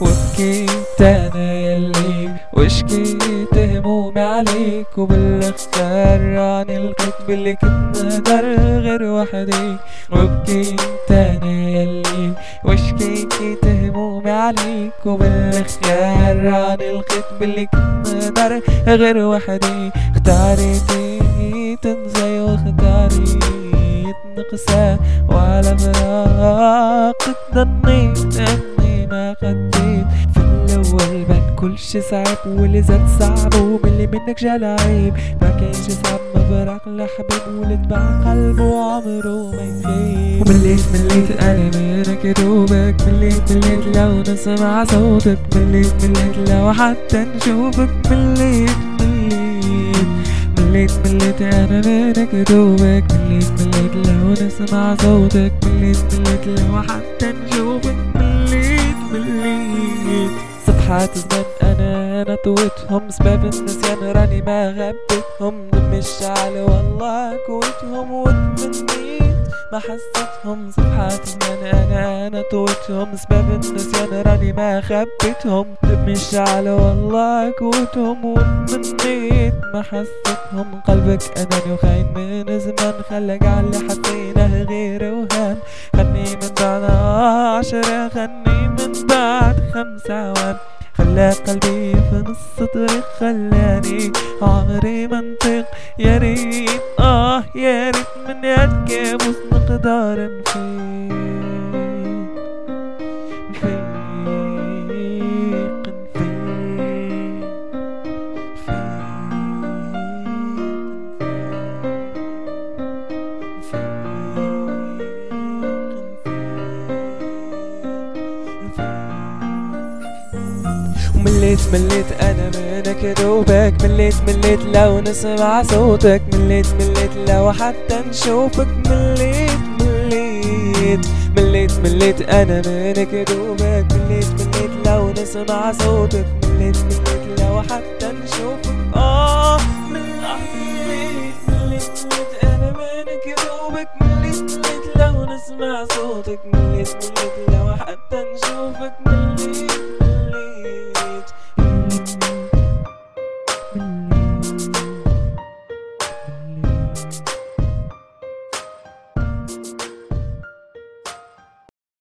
وبكيت أنا يليك وشكيت همومي عليك وبالاختار عن الكتب اللي كنت نقدر غير وحدي وبكيت أنا يليك وشكيت همومي عليك وبالاختار عن القطب اللي نقدر غير وحدي. اختاريتي تنزي واختاريت نقسى وعلى فراقك ضنيت اني ما خديت. في الأول بان كل شي صعب واللي زاد صعب وملي منك جا العيب ما كانش صعب مفرق لحبيب ولد مع قلبه وعمره ما يخيب. ومليت مليت أنا منك دوبك مليت مليت لو نسمع صوتك مليت مليت لو حتى نشوفك مليت مليت مليت مليت أنا منك دوبك مليت مليت لو نسمع صوتك مليت مليت لو حتى نشوفك مليت مليت صفحات زمان أنا نطوتهم سباب النسيان راني ما غبتهم. دم الشعل والله كويتهم وتمنيت ما حسيتهم صفحات زمان أنا نطوتهم سباب النسيان راني ما خبيتهم. دم الشعل والله كويتهم وتمنيت ما حسيتهم. قلبك اناني وخاين من زمان. خلق على حسينه غير وهام خلني من بعد عشرة خلني من بعد خمسة وان خلى قلبي في نص طريق خلاني عمري منطق. يا ريت آه يا ريت من يد كابوس نقدر نفيق مليت مليت أنا منك دوبك مليت مليت لو نسمع صوتك مليت مليت لو حتى نشوفك مليت مليت مليت مليت أنا منك دوبك مليت مليت لو نسمع صوتك مليت مليت لو حتى نشوفك. آه مليت مليت مليت أنا منك دوبك مليت مليت لو نسمع صوتك مليت مليت لو حتى نشوفك مليت